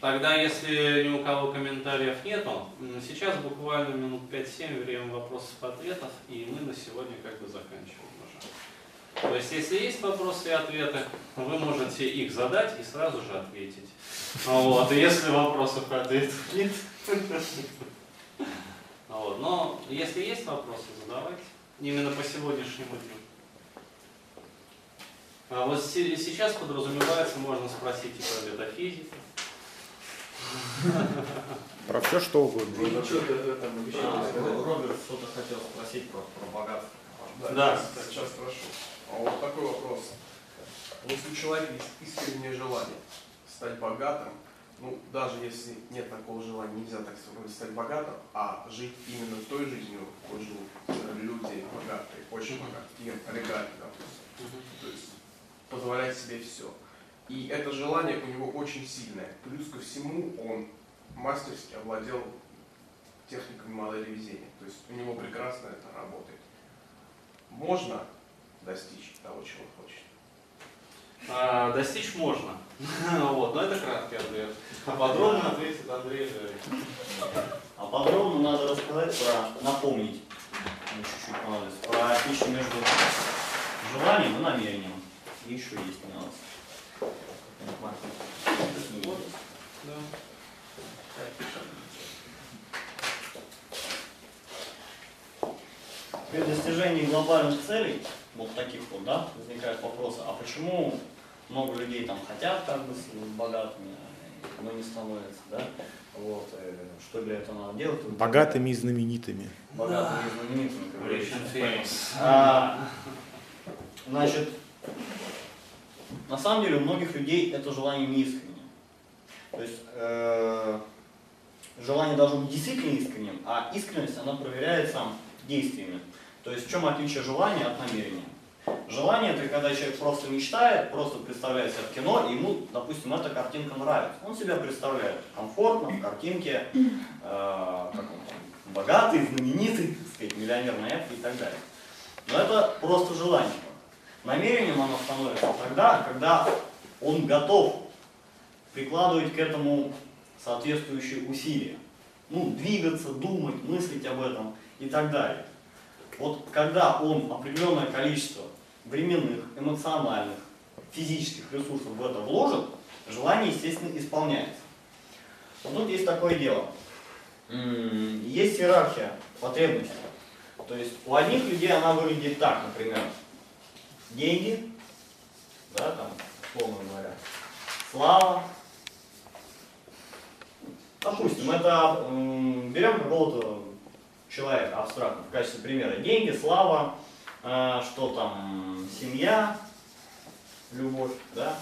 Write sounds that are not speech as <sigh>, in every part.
Тогда если ни у кого комментариев нету, сейчас буквально минут 5-7 время вопросов-ответов, и мы на сегодня как бы заканчиваем уже. То есть, если есть вопросы и ответы, вы можете их задать и сразу же ответить. Вот, и если вопросов и ответов нет, <laughs> вот. Но если есть вопросы, задавайте. Именно по сегодняшнему дню. А вот сейчас подразумевается, можно спросить и про метафизику. Про все что угодно. Ну, Роберт что-то хотел спросить про, про богатство. Да, да. Сейчас спрошу. А вот такой вопрос. Если у человека есть искреннее желание стать богатым, ну, даже если нет такого желания, нельзя так сказать, стать богатым, а жить именно той жизнью, какой живут люди богатые, очень богатые, олигархи, допустим. То есть позволять себе все. И это желание у него очень сильное. Плюс ко всему он мастерски овладел техниками модели везения. То есть у него прекрасно это работает. Можно достичь того, чего хочет. А, достичь можно. <laughs> вот, но это краткий ответ. А подробно ответит Андрей Жарик. А подробно надо рассказать про, напомнить, чуть-чуть понадобится, про отличие между желанием и намерением. И еще есть Да. При достижении глобальных целей, вот таких вот, да, возникает вопрос, а почему много людей там хотят как бы богатыми, но не становятся, да? Вот, э, что для этого надо делать? Богатыми и знаменитыми. Богатыми и знаменитыми, как говорится. А, значит, на самом деле у многих людей это желание не искренне. То есть э, желание должно быть действительно искренним, а искренность она проверяется действиями. То есть в чем отличие желания от намерения? Желание это когда человек просто мечтает, просто представляет себя в кино, и ему, допустим, эта картинка нравится. Он себя представляет комфортно, в картинке, э, как он там, богатый, знаменитый, так сказать, миллионер и так далее. Но это просто желание. Намерением оно становится тогда, когда он готов прикладывать к этому соответствующие усилия. Ну, двигаться, думать, мыслить об этом и так далее. Вот когда он определенное количество временных, эмоциональных, физических ресурсов в это вложит, желание, естественно, исполняется. Вот тут есть такое дело. Есть иерархия потребностей. То есть у одних людей она выглядит так, например, деньги, да, там, условно говоря, слава. Допустим, это берем какого-то человека абстрактно в качестве примера. Деньги, слава, э, что там, семья, любовь, да,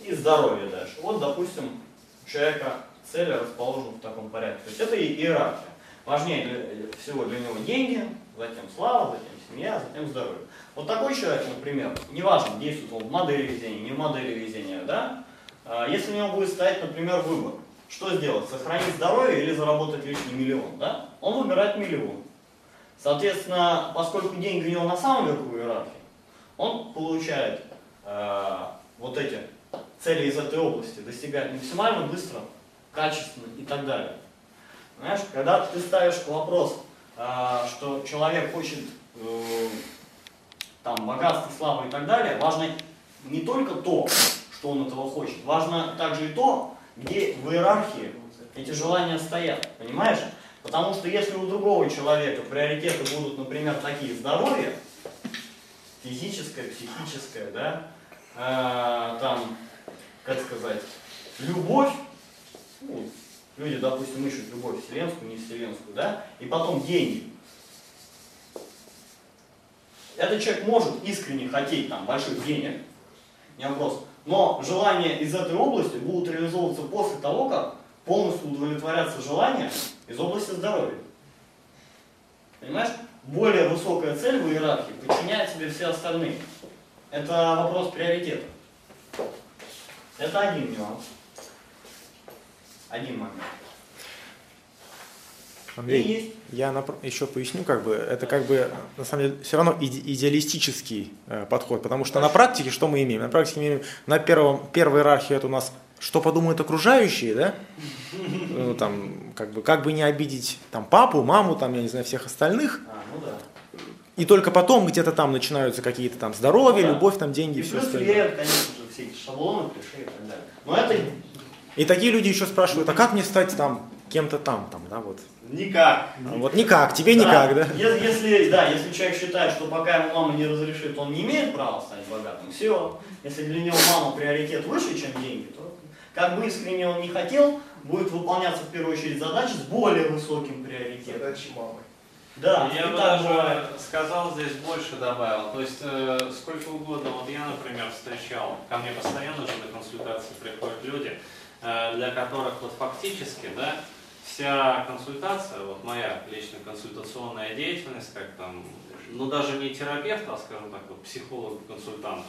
и здоровье дальше. Вот, допустим, у человека цели расположены в таком порядке. То есть это иерархия. Важнее для, всего для него деньги, затем слава, затем семья, затем здоровье. Вот такой человек, например, неважно, действует он в модели везения, не в модели везения, да, а, если у него будет стоять, например, выбор, что сделать, сохранить здоровье или заработать лишний миллион, да, он выбирает миллион. Соответственно, поскольку деньги у него на самом верху иерархии, он получает э, вот эти цели из этой области, достигает максимально быстро, качественно и так далее. Понимаешь, когда ты ставишь вопрос, э, что человек хочет э, там богатство, славу и так далее, важно не только то, что он этого хочет, важно также и то, где в иерархии эти желания стоят, понимаешь? Потому что если у другого человека приоритеты будут, например, такие здоровье, физическое, психическое, да, э, там, как сказать, любовь, ну, люди, допустим, ищут любовь вселенскую, не вселенскую, да, и потом деньги. Этот человек может искренне хотеть там больших денег, не вопрос, но желания из этой области будут реализовываться после того, как полностью удовлетворятся желания из области здоровья. Понимаешь? Более высокая цель в иерархии подчиняет себе все остальные. Это вопрос приоритета. Это один нюанс. Один момент. Андрей, И есть. я напр- еще поясню, как бы, это как бы, на самом деле, все равно иде- идеалистический э, подход, потому что на практике что мы имеем? На практике мы имеем, на первом, первой иерархии это у нас, что подумают окружающие, да? <laughs> Ну, там, как бы, как бы не обидеть там папу, маму, там, я не знаю, всех остальных, А, ну да. и только потом где-то там начинаются какие-то там здоровье, Ну да. любовь, там, деньги, И все плюс остальное. влияют, конечно же, все эти шаблоны, клише и так далее. Но это И такие люди еще спрашивают, а как мне стать там кем-то там, там, да, вот. никак. Вот никак, тебе никак, да? Если, да, если человек считает, что пока ему мама не разрешит, он не имеет права стать богатым, все. Если для него мама приоритет выше, чем деньги, то как бы искренне он не хотел, будет выполняться в первую очередь задачи с более высоким приоритетом. Задачи мамы. Да, Я бы так даже бывает. сказал здесь больше добавил. То есть э, сколько угодно, вот я, например, встречал, ко мне постоянно же на консультации приходят люди, для которых вот фактически, да, вся консультация, вот моя личная консультационная деятельность, как там, ну даже не терапевта, а скажем так, вот психолога-консультанта,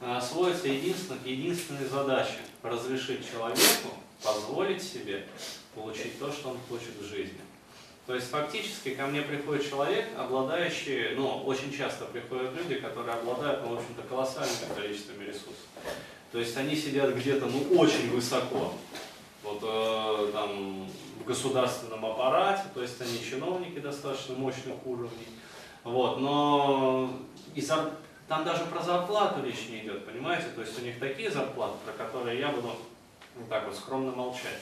э, сводится единственно к единственной задаче – разрешить человеку позволить себе получить то, что он хочет в жизни. То есть фактически ко мне приходит человек, обладающий, ну, очень часто приходят люди, которые обладают, ну, в общем-то, колоссальным количеством ресурсов. То есть они сидят где-то, ну, очень высоко, вот э, там в государственном аппарате, то есть они чиновники достаточно мощных уровней. Вот, но и зар- там даже про зарплату речь не идет, понимаете? То есть у них такие зарплаты, про которые я буду вот так вот скромно молчать.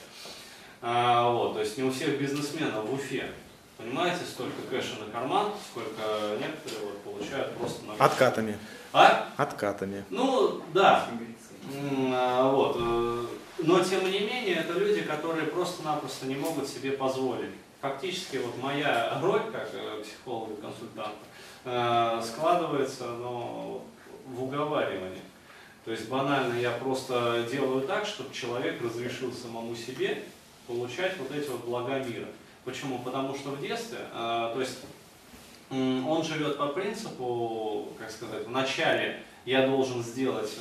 А, вот, то есть не у всех бизнесменов в Уфе, понимаете, столько кэша на карман, сколько некоторые вот получают просто на... Откатами. А? Откатами. Ну, да. А, Вот. э, Но, тем не менее, это люди, которые просто-напросто не могут себе позволить. Фактически, вот моя роль, как э, психолога-консультанта, э, складывается ну, в уговаривании. То есть банально я просто делаю так, чтобы человек разрешил самому себе получать вот эти вот блага мира. Почему? Потому что в детстве, то есть он живет по принципу, как сказать, вначале я должен сделать,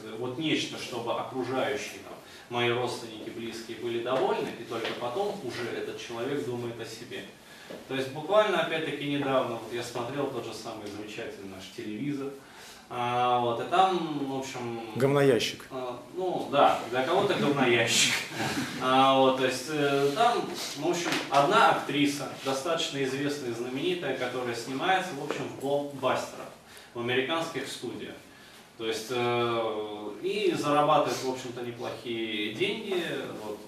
сказать, вот нечто, чтобы окружающие там, мои родственники, близкие были довольны, и только потом уже этот человек думает о себе. То есть буквально, опять-таки, недавно вот я смотрел тот же самый замечательный наш телевизор, а, вот, и там, в общем, Говноящик. а, Ну, да, для кого-то говноящик. А, вот, то есть э, там, в общем, одна актриса, достаточно известная и знаменитая, которая снимается, в общем, в блокбастерах, в американских студиях. То есть, э, и зарабатывает, в общем-то, неплохие деньги, вот,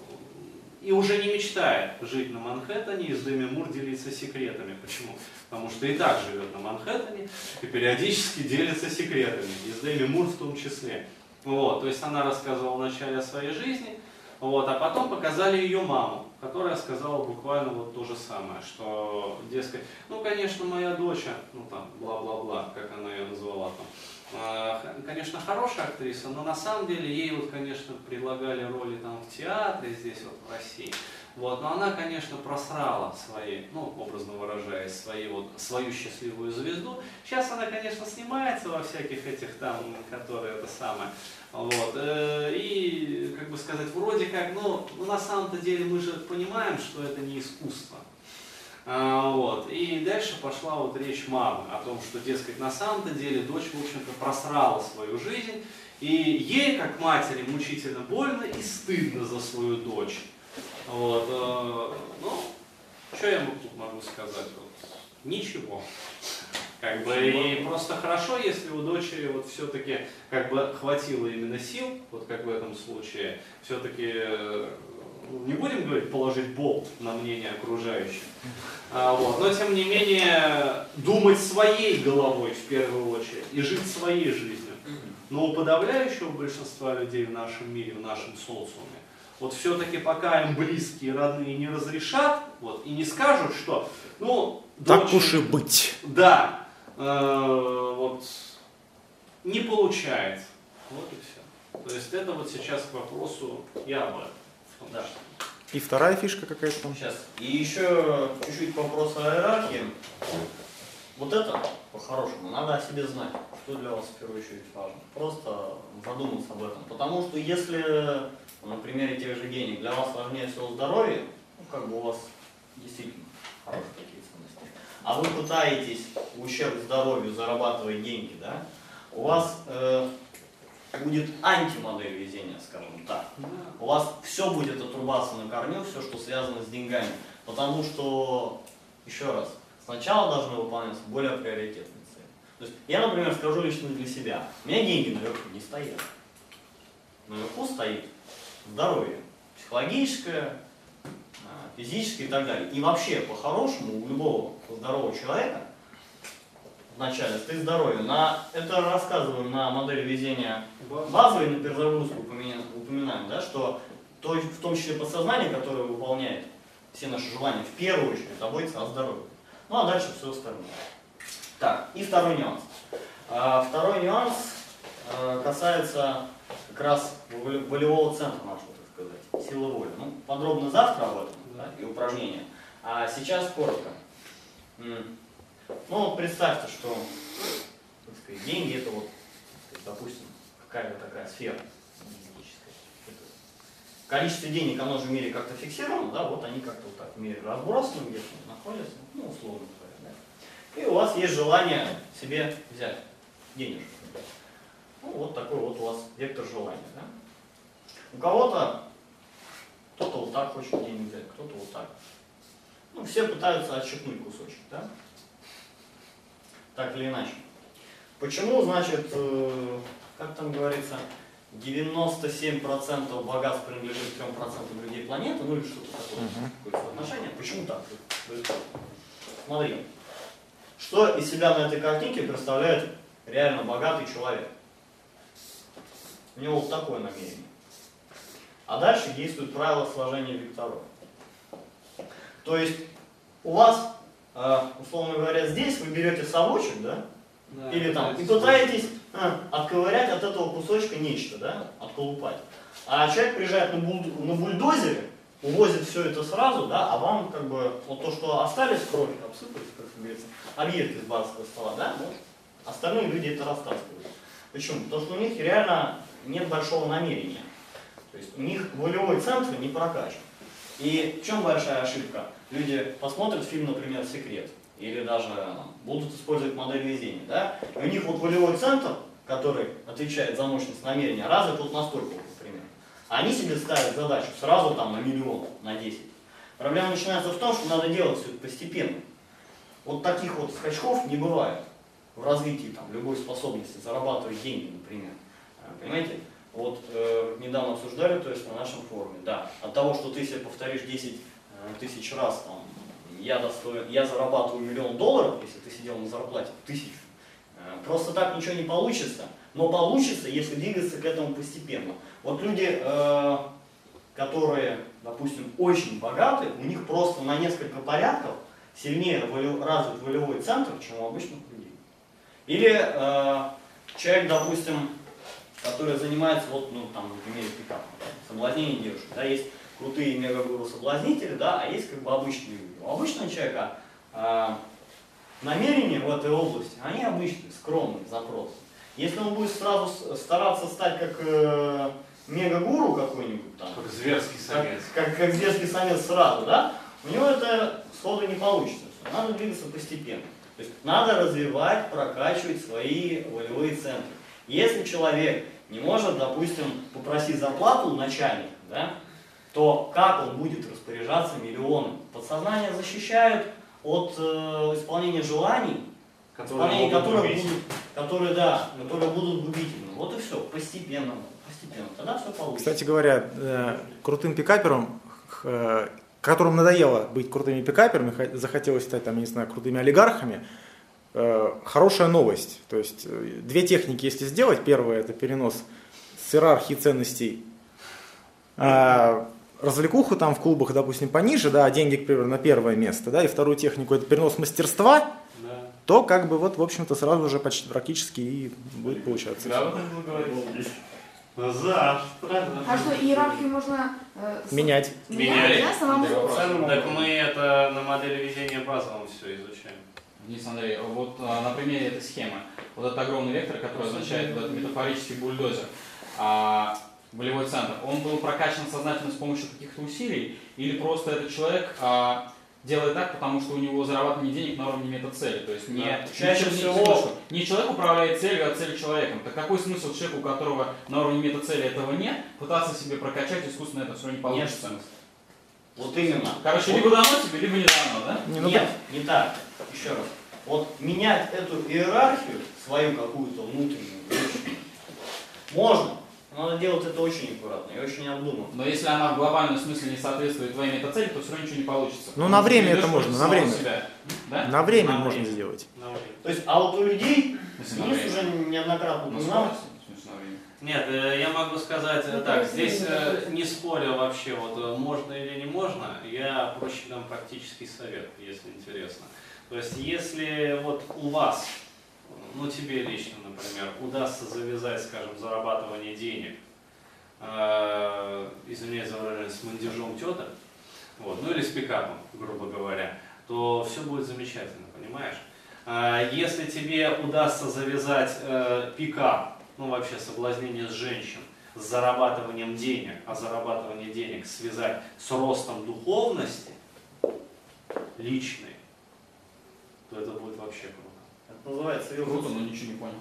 и уже не мечтает жить на Манхэттене и с Дэми Мур делиться секретами. Почему? Потому что и так живет на Манхэттене и периодически делится секретами, и с Дэми Мур в том числе. Вот, то есть она рассказывала в начале о своей жизни, вот, а потом показали ее маму, которая сказала буквально вот то же самое, что, дескать, ну, конечно, моя дочь, ну, там, бла-бла-бла, как она ее назвала там, а, конечно, хорошая актриса, но на самом деле ей вот, конечно, предлагали роли там в театре здесь вот в России. Вот, но она, конечно, просрала свои, ну, образно выражаясь, свои, вот, свою счастливую звезду. Сейчас она, конечно, снимается во всяких этих там, которые это самое. Вот, э, и, как бы сказать, вроде как, ну, ну, на самом-то деле мы же понимаем, что это не искусство. А, вот. И дальше пошла вот речь мамы о том, что, дескать, на самом-то деле дочь, в общем-то, просрала свою жизнь, и ей, как матери, мучительно больно и стыдно за свою дочь. Вот. э, Ну, что я могу- тут могу сказать? Вот, ничего. Как бы и просто хорошо, если у дочери вот все-таки как бы хватило именно сил, вот как в этом случае, все-таки не будем говорить положить болт на мнение окружающих, а, вот, но тем не менее думать своей головой в первую очередь и жить своей жизнью. Но у подавляющего большинства людей в нашем мире, в нашем социуме, вот все-таки пока им близкие, родные не разрешат, вот, и не скажут, что, ну, Так дочь- уж и быть. да, э, вот не получается. Вот и все. То есть это вот сейчас к вопросу я об этом. Том Да. И вторая фишка какая-то там. Сейчас. И еще чуть-чуть к вопросу о иерархии. Вот это, по-хорошему, надо о себе знать, что для вас в первую очередь важно. Просто задуматься об этом. Потому что если, ну, на примере тех же денег, для вас важнее всего здоровье, ну, как бы у вас действительно хорошие такие ценности, а вы пытаетесь в ущерб здоровью зарабатывать деньги, да, у вас э, будет антимодель везения, скажем так. У вас все будет отрубаться на корню, все, что связано с деньгами. Потому что, еще раз, сначала должны выполняться более приоритетные цели. То есть я, например, скажу лично для себя, у меня деньги наверху не стоят. Наверху стоит здоровье, психологическое, а, физическое и так далее. И вообще, по-хорошему, у любого здорового человека вначале стоит здоровье. На, это рассказываем на модели везения базовой, на перезагрузку упоминаем, да, что то, в том числе подсознание, которое выполняет все наши желания, в первую очередь заботится о здоровье. Ну а дальше все остальное. Так, и второй нюанс. А, второй нюанс а, касается как раз волевого центра нашего, так сказать, силы воли. Ну, подробно завтра об этом да, и упражнения. А сейчас коротко. Ну, представьте, что сказать, деньги это вот, допустим, какая-то такая сфера количество денег, оно же в мире как-то фиксировано, да, вот они как-то вот так в мире разбросаны, где-то находятся, ну, условно говоря, да. И у вас есть желание себе взять денежку. Ну, вот такой вот у вас вектор желания, да. У кого-то, кто-то вот так хочет денег взять, кто-то вот так. Ну, все пытаются отщипнуть кусочек, да. Так или иначе. Почему, значит, э, как там говорится, 97% богатств принадлежит 3% людей планеты, ну или что-то такое, uh-huh. какое-то отношение. Почему так? Смотри, что из себя на этой картинке представляет реально богатый человек? У него вот такое намерение. А дальше действует правило сложения векторов. То есть у вас, условно говоря, здесь вы берете совочек, да? да Или там, и пытаетесь а, отковырять от этого кусочка нечто, да, отколупать. А человек приезжает на, буль, на бульдозере, увозит все это сразу, да, а вам как бы вот то, что остались, кровь обсыпались, как говорится, объедки с барского стола, да, ну, остальные люди это растаскивают. Почему? Потому что у них реально нет большого намерения. То есть у них волевой центр не прокачан. И в чем большая ошибка? Люди посмотрят фильм, например, «Секрет», или даже будут использовать модель везения, да, и у них вот волевой центр, который отвечает за мощность намерения, развит вот настолько, например. Они себе ставят задачу сразу там на миллион, на 10. Проблема начинается в том, что надо делать все постепенно. Вот таких вот скачков не бывает в развитии там, любой способности зарабатывать деньги, например. Э, понимаете? Вот э, недавно обсуждали, то есть на нашем форуме, да, от того, что ты себе повторишь 10 э, тысяч раз там, я, достоин, я зарабатываю миллион долларов, если ты сидел на зарплате тысячу, э, просто так ничего не получится, но получится, если двигаться к этому постепенно. Вот люди, э, которые, допустим, очень богаты, у них просто на несколько порядков сильнее развит волевой центр, чем у обычных людей. Или э, человек, допустим, который занимается, вот, ну, там, например, пикапом, соблазнение девушек, да, есть крутые мегагуру соблазнители, да, а есть как бы обычные люди. У обычного человека а, намерения в этой области, они обычные, скромные запросы. Если он будет сразу стараться стать как э, мегагуру какой-нибудь там, как зверский самец, как, как, как зверский самец сразу, да, у него это сходу не получится. Надо двигаться постепенно. То есть надо развивать, прокачивать свои волевые центры. Если человек не может, допустим, попросить зарплату у начальника, да, то как он будет распоряжаться миллионом? Подсознание защищают от э, исполнения желаний, которые исполнение которых будут, которые, да, которые будут губительны. Вот и все, постепенно, постепенно. Тогда все получится. Кстати говоря, э, крутым пикапером, э, которым надоело быть крутыми пикаперами, захотелось стать, там, не знаю, крутыми олигархами, э, хорошая новость. То есть э, две техники, если сделать, первое это перенос с иерархии ценностей а, развлекуху там в клубах, допустим, пониже, да, а деньги, к примеру, на первое место, да, и вторую технику это перенос мастерства, да. то как бы вот, в общем-то, сразу же почти практически и будет получаться. Да, вот это. А что, иерархию можно э, менять? Менять, да, самому? Так мы это на модели везения базовом все изучаем. Денис Андрей, вот а, на примере этой схемы, вот этот огромный вектор, который означает вот этот метафорический бульдозер, а, волевой центр, он был прокачан сознательно с помощью каких-то усилий, или просто этот человек а, делает так, потому что у него зарабатывание денег на уровне метацели. То есть не, Да. не Чаще человек- всего- не человек управляет целью, а цель человеком. Так какой смысл человеку, у которого на уровне метацели этого нет, пытаться себе прокачать искусственно это все не получится? смысла. Вот именно. Короче, Вот- либо дано тебе, либо не дано, да? Не, ну, Нет, не так. Еще раз. Вот менять эту иерархию, свою какую-то внутреннюю, можно. Но Надо делать это очень аккуратно и очень обдуманно. Но если она в глобальном смысле не соответствует твоей метацели, то все равно ничего не получится. Ну, на время это можно, на время. себя. Да? На время На можно время. сделать. На время. То есть, а вот у людей, Денис уже неоднократно На упоминал, время. Нет, э, я могу сказать э, Ну, так, здесь э, не споря вообще, вот можно или не можно, я проще дам практический совет, если интересно. То есть, если вот у вас, ну тебе лично, например, удастся завязать, скажем, зарабатывание денег, э, извиняюсь за выражение, с мандежом теток, вот, ну или с пикапом, грубо говоря, то все будет замечательно, понимаешь? А Если тебе удастся завязать э, пикап, ну вообще соблазнение с женщин, с зарабатыванием денег, а зарабатывание денег связать с ростом духовности личной, то это будет вообще круто. Называется Круто, вилкус. но ничего не понял.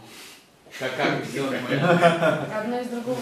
Как, как <laughs> сделать Одно из другого.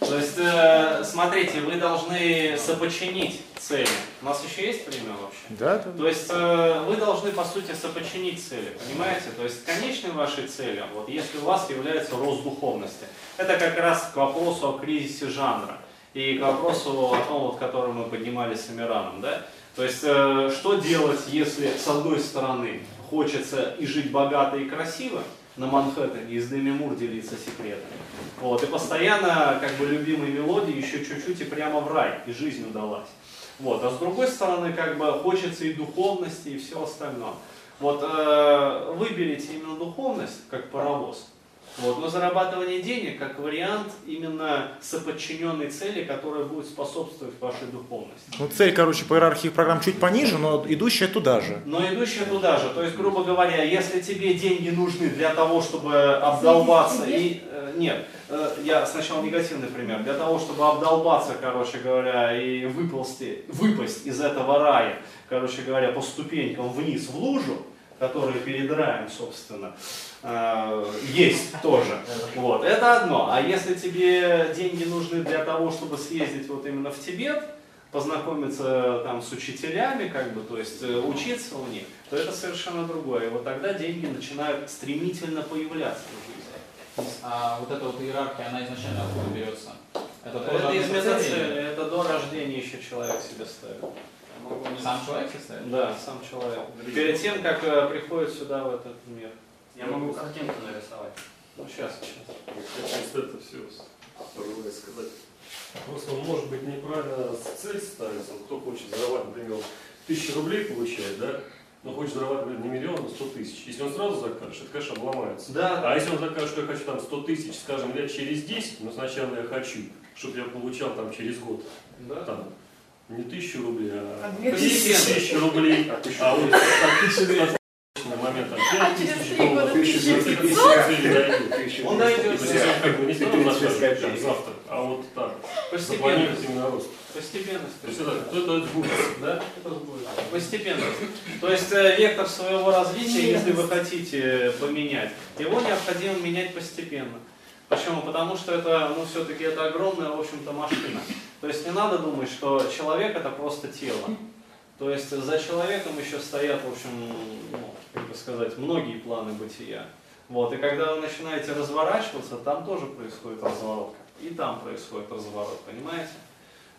То есть, э, смотрите, вы должны сопочинить цели. У нас еще есть время вообще? Да, да. То есть э, вы должны, по сути, сопочинить цели, понимаете? То есть конечной вашей целью, вот если у вас является рост духовности, это как раз к вопросу о кризисе жанра и к вопросу о том, вот, который мы поднимали с Амираном, да? То есть э, что делать, если с одной стороны хочется и жить богато и красиво, на Манхэттене и с Деми Мур делиться секретами. Вот, и постоянно, как бы, любимой мелодии еще чуть-чуть и прямо в рай, и жизнь удалась. Вот, а с другой стороны, как бы, хочется и духовности, и все остальное. Вот, э, выберите именно духовность, как паровоз. Вот, но зарабатывание денег как вариант именно соподчиненной цели, которая будет способствовать вашей духовности. Ну, цель, короче, по иерархии программ чуть пониже, но идущая туда же. Но идущая туда же. То есть, грубо говоря, если тебе деньги нужны для того, чтобы обдолбаться и... э, Нет, э, я сначала негативный пример. Для того, чтобы обдолбаться, короче говоря, и выползти, выпасть из этого рая, короче говоря, по ступенькам вниз в лужу, которые перед раем, собственно, э, есть тоже. Вот, это одно. А если тебе деньги нужны для того, чтобы съездить вот именно в Тибет, познакомиться там с учителями, как бы, то есть э, учиться у них, то это совершенно другое. И вот тогда деньги начинают стремительно появляться в жизни. А вот эта вот иерархия, она изначально откуда берется? Это тоже Это из метацели, это до рождения еще человек себе ставит. Сам человек себе ставит? Да, сам человек. Перед тем, как э, приходит сюда, в этот мир. Я могу картинку нарисовать. Ну, сейчас, сейчас. Просто это все порывает сказать. Просто, может быть, неправильно цель ставится. Вот Кто хочет зарабатывать, например, тысячу рублей получает, да? Но хочет зарабатывать не миллион, а сто тысяч. Если он сразу закажет, это, конечно, обломается. Да, А если он закажет, что я хочу там 100 тысяч, скажем, лет через 10, но сначала я хочу, чтобы я получал там через год да. там, не тысячу рублей, а А две 10 тысяч рублей, а вот на момент там, А 5 через тысяч три года долларов, тысяча если пятьсот? цели дойдут. Он дойдет. То есть, если, ты закажешь там, завтра, а вот так, Постепенно. запланировать именно рост. Постепенно. То есть это, это сбудется. Да, это будет. Постепенно. То есть э, вектор своего развития, если вы хотите поменять, его необходимо менять постепенно. Почему? Потому что это, ну, все-таки это огромная, в общем-то, машина. То есть не надо думать, что человек это просто тело. То есть за человеком еще стоят, в общем, ну, как бы сказать, многие планы бытия. Вот, и когда вы начинаете разворачиваться, там тоже происходит разворот. И там происходит разворот, понимаете?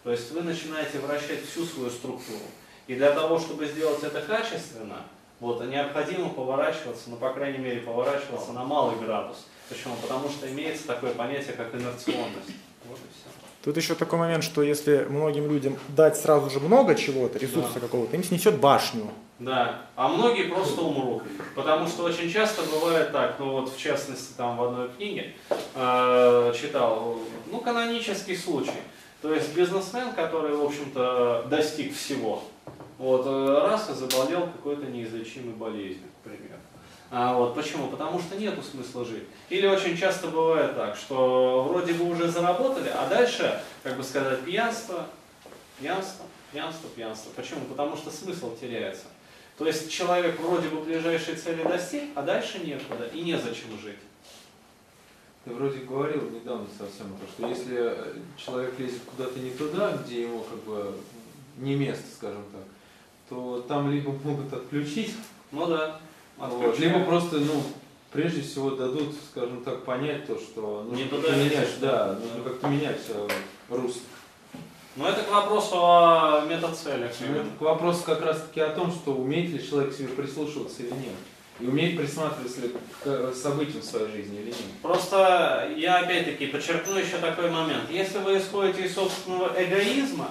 То есть вы начинаете вращать всю свою структуру. И для того, чтобы сделать это качественно, вот, необходимо поворачиваться, ну, по крайней мере, поворачиваться на малый градус. Почему? Потому что имеется такое понятие, как инерционность. Вот и все. Тут еще такой момент, что если многим людям дать сразу же много чего-то, ресурса Да. какого-то, им снесет башню. Да, а многие просто умрут. Потому что очень часто бывает так, ну вот в частности там в одной книге э, читал, ну канонический случай. То есть бизнесмен, который, в общем-то, достиг всего, вот э, раз и заболел какой-то неизлечимой болезнью, к примеру. А вот почему? Потому что нету смысла жить. Или очень часто бывает так, что вроде бы уже заработали, а дальше, как бы сказать, пьянство, Пьянство, пьянство, пьянство. Почему? Потому что смысл теряется. То есть человек вроде бы ближайшей цели достиг, а дальше некуда и незачем жить. Ты вроде говорил недавно совсем, то, что если человек лезет куда-то не туда, где ему как бы не место, скажем так, то там либо могут отключить, ну да, вот, либо просто, ну, прежде всего дадут, скажем так, понять то, что нужно как-то менять, да, нужно как-то менять русло. Но это к вопросу о метацелях. Ну, это к вопросу как раз таки о том, что умеет ли человек к себе прислушиваться или нет. И умеет присматриваться ли к событиям в своей жизни или нет. Просто я опять-таки подчеркну еще такой момент. Если вы исходите из собственного эгоизма,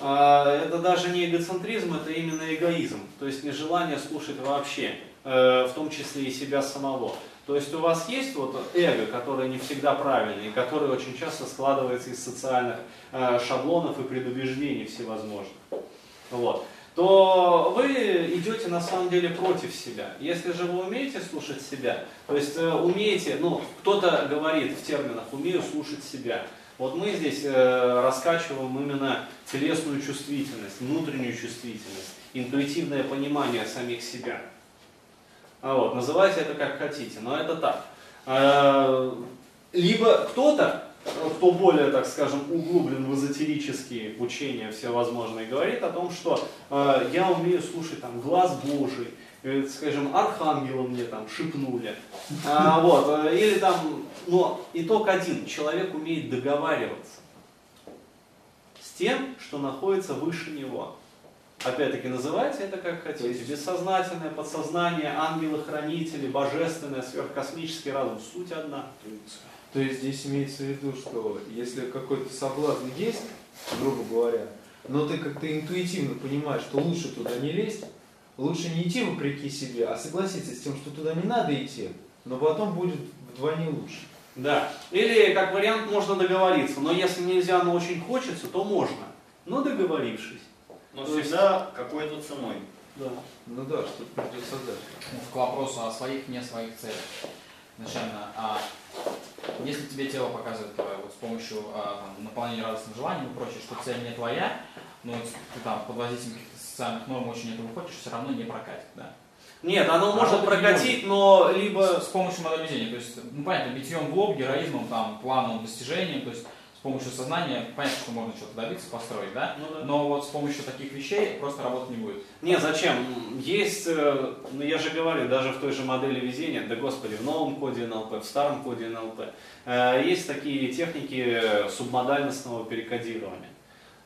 а, это даже не эгоцентризм, это именно эгоизм. То есть нежелание слушать вообще, э, в том числе и себя самого. То есть у вас есть вот эго, которое не всегда правильное, и которое очень часто складывается из социальных э, шаблонов и предубеждений всевозможных. Вот то вы идете на самом деле против себя. Если же вы умеете слушать себя, то есть э, умеете, ну, кто-то говорит в терминах «умею слушать себя», вот мы здесь э, раскачиваем именно телесную чувствительность, внутреннюю чувствительность, интуитивное понимание самих себя. А вот, называйте это как хотите, но это так. Э, либо кто-то, кто более, так скажем, углублен в эзотерические учения всевозможные, говорит о том, что э, я умею слушать там глаз Божий, э, скажем, архангела мне там шепнули. А, вот, или там но итог один. Человек умеет договариваться с тем, что находится выше него. Опять-таки, называйте это как хотите. Есть... Бессознательное, подсознание, ангелы-хранители, божественное, сверхкосмический разум. Суть одна. То есть здесь имеется в виду, что если какой-то соблазн есть, грубо говоря, но ты как-то интуитивно понимаешь, что лучше туда не лезть, лучше не идти вопреки себе, а согласиться с тем, что туда не надо идти, но потом будет вдвойне лучше. Да. Или, как вариант, можно договориться. Но если нельзя, но очень хочется, то можно. Но договорившись. Но то всегда есть... какой-то ценой. Да. Ну да, что придется отдать. Ну, к вопросу о своих, не своих целях. Изначально, а если тебе тело показывает вот, с помощью а, там, наполнения радостным желанием и прочее, что цель не твоя, но ты там под воздействием каких-то социальных норм очень этого хочешь, все равно не прокатит, да? Нет, оно а может прокатить, но либо... С, с помощью модели. То есть, ну понятно, битьем в лоб, героизмом, там, плановым достижением, то есть помощью сознания понятно, что можно что-то добиться, построить, да? Ну, да? Но вот с помощью таких вещей просто работать не будет. Не, зачем? Есть, э, ну я же говорю, даже в той же модели везения, да господи, в новом коде НЛП, в старом коде НЛП, э, есть такие техники субмодальностного перекодирования.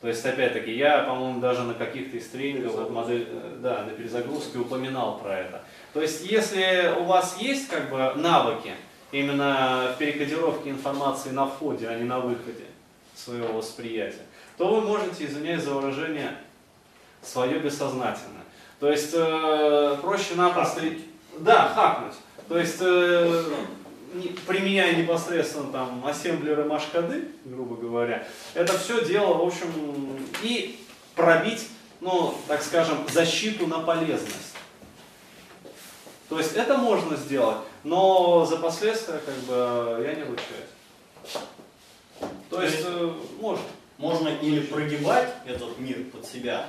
То есть, опять-таки, я, по-моему, даже на каких-то из тренингов, вот модель, э, да, на перезагрузке упоминал про это. То есть, если у вас есть как бы навыки именно в перекодировке информации на входе, а не на выходе своего восприятия, то вы можете, извиняюсь за выражение, свое бессознательное. То есть, э, проще-напросто... Да, хакнуть. То есть, э, применяя непосредственно там ассемблеры машкады, грубо говоря, это все дело, в общем, и пробить, ну, так скажем, защиту на полезность. То есть это можно сделать, но за последствия как бы я не ручаюсь. То есть э, можно. Можно или прогибать этот мир под себя,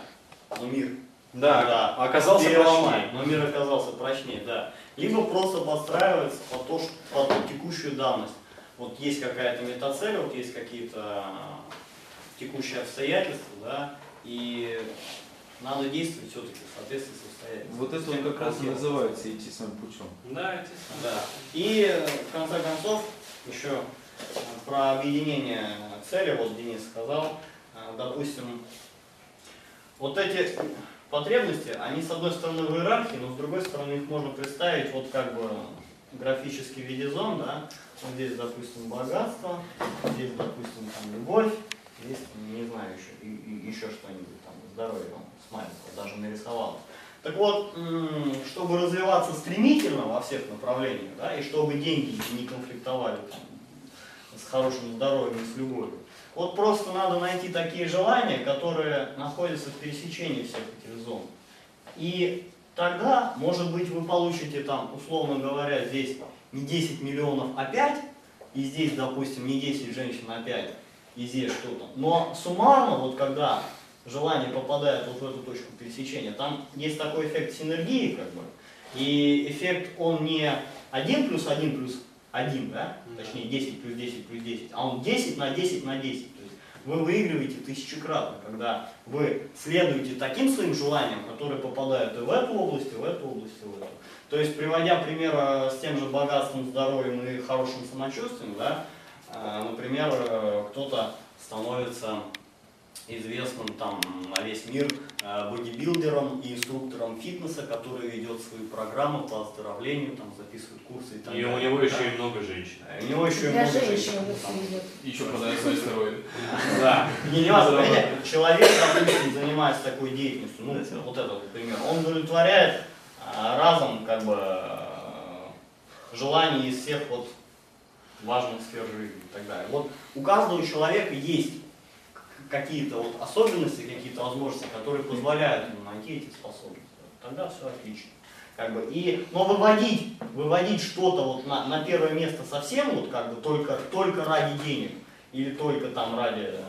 но мир да, да, оказался прочнее. Но мир оказался прочнее, да либо просто подстраивается под, то, под текущую данность. Вот есть какая-то метацель, вот есть какие-то а, текущие обстоятельства, да, и надо действовать все-таки в соответствии с обстоятельствами. Вот это вот как раз и называется идти своим путем. Да, идти своим Да. И в конце концов, еще про объединение цели, вот Денис сказал, а, допустим, вот эти потребности, они с одной стороны в иерархии, но с другой стороны их можно представить вот как бы графический в виде зон, да, здесь, допустим, богатство, здесь, допустим, там любовь, здесь, не знаю, еще, и, и, еще что-нибудь, там, здоровье, он смайликов даже нарисовал. Так вот, чтобы развиваться стремительно во всех направлениях, да, и чтобы деньги не конфликтовали там, с хорошим здоровьем и с любовью, вот просто надо найти такие желания, которые находятся в пересечении всех этих зон. И тогда, может быть, вы получите там, условно говоря, здесь не 10 миллионов, а 5, и здесь, допустим, не 10 женщин, а 5, и здесь что-то. Но суммарно, вот когда желание попадает вот в эту точку пересечения, там есть такой эффект синергии, как бы, и эффект он не 1 плюс 1 плюс 1, да, точнее 10 плюс 10 плюс 10, а он 10 на 10 на 10. То есть вы выигрываете тысячекратно, когда вы следуете таким своим желаниям, которые попадают и в эту область, и в эту область, и в эту. То есть, приводя пример э, с тем же богатством, здоровьем и хорошим самочувствием, да, э, например, э, кто-то становится известным там на весь мир э, бодибилдером и инструктором фитнеса, который ведет свои программы по оздоровлению, там записывает курсы и так И далее. у него да. еще и много женщин. У него еще и много женщин. Еще продает свои стероиды. <laughs> Да. Не, важно, человек, допустим, занимается такой деятельностью, ну, вот это вот пример, он удовлетворяет а, разом, как бы, а, желания из всех вот важных сфер жизни и так далее. Вот у каждого человека есть какие-то вот особенности, какие-то возможности, которые позволяют ему найти эти способности. Тогда все отлично. Как бы, и, но выводить, выводить что-то вот на, на первое место совсем вот как бы только, только ради денег или только там ради э,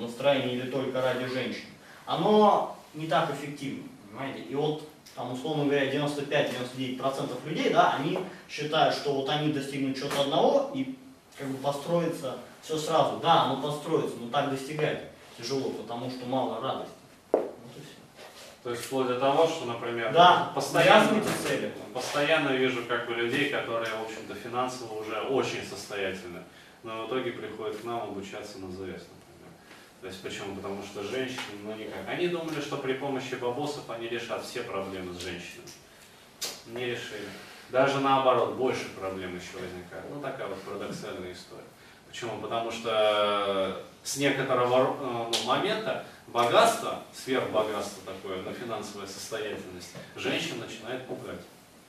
настроения или только ради женщин, оно не так эффективно, понимаете? И вот там, условно говоря, 95-99% людей, да, они считают, что вот они достигнут чего-то одного и как бы построится все сразу. Да, оно построится, но так достигать тяжело, потому что мало радости. Вот и все. То есть вплоть до того, что, например, Да, постоянно, цели. постоянно вижу как бы людей, которые, в общем-то, финансово уже очень состоятельны, но в итоге приходят к нам обучаться на ЗС, например. То есть почему? Потому что женщины, ну никак. Они думали, что при помощи бабосов они решат все проблемы с женщинами. Не решили. Даже наоборот, больше проблем еще возникает. Ну такая вот парадоксальная история. Почему? Потому что с некоторого э, момента богатство, сверхбогатство такое, на финансовая состоятельность, женщин начинает пугать.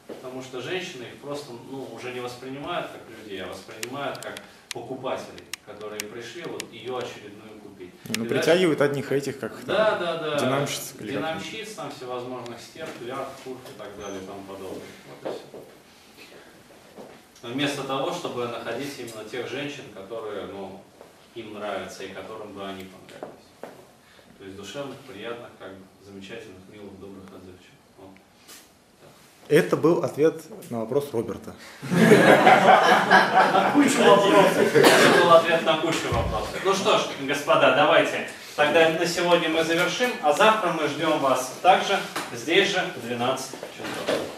Потому что женщины их просто ну, уже не воспринимают как людей, а воспринимают как покупателей, которые пришли вот ее очередную купить. Ну, И притягивают одних этих, как да, там, да, да. динамщиц Динамщиц, там всевозможных стерв, лярд, курт и так далее и тому подобное. Вот и все. Вместо того, чтобы находить именно тех женщин, которые ну, им нравятся и которым бы они понравились. То есть душевных, приятных, как бы, замечательных, милых, добрых, отзывчивых. Вот. Это был ответ на вопрос Роберта. Куча вопросов. Это был ответ на кучу вопросов. Ну что ж, господа, давайте. Тогда на сегодня мы завершим, а завтра мы ждем вас также здесь же в 12 часов.